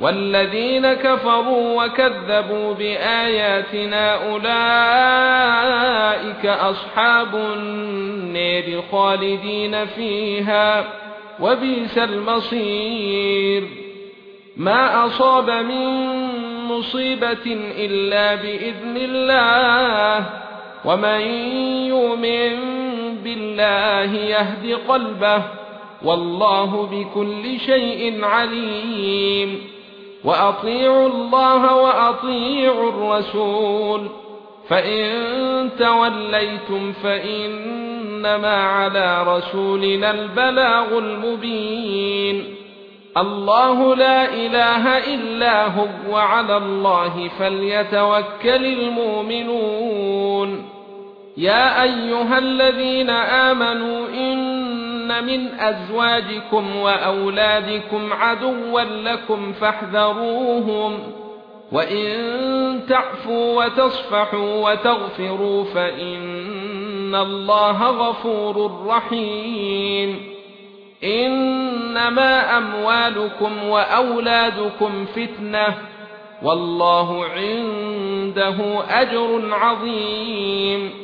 والذين كفروا وكذبوا بآياتنا أولئك أصحاب النار خالدين فيها وبئس المصير. ما أصاب من مصيبة إلا بإذن الله ومن يؤمن بالله يهد قلبه والله بكل شيء عليم. وأطيعوا الله وأطيعوا الرسول. فإن توليتم فإنما على رسولنا البلاغ المبين. الله لا إله إلا هو وعلى الله فليتوكل المؤمنون. يا أيها الذين آمنوا إن من ازواجكم واولادكم عدوا لكم فاحذروهم وان تعفوا وتصفحوا وتغفروا فان الله غفور رحيم انما اموالكم واولادكم فتنه والله عنده اجر عظيم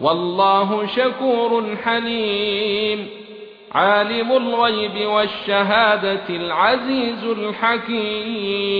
والله شكور حليم. عالم الغيب والشهادة العزيز الحكيم.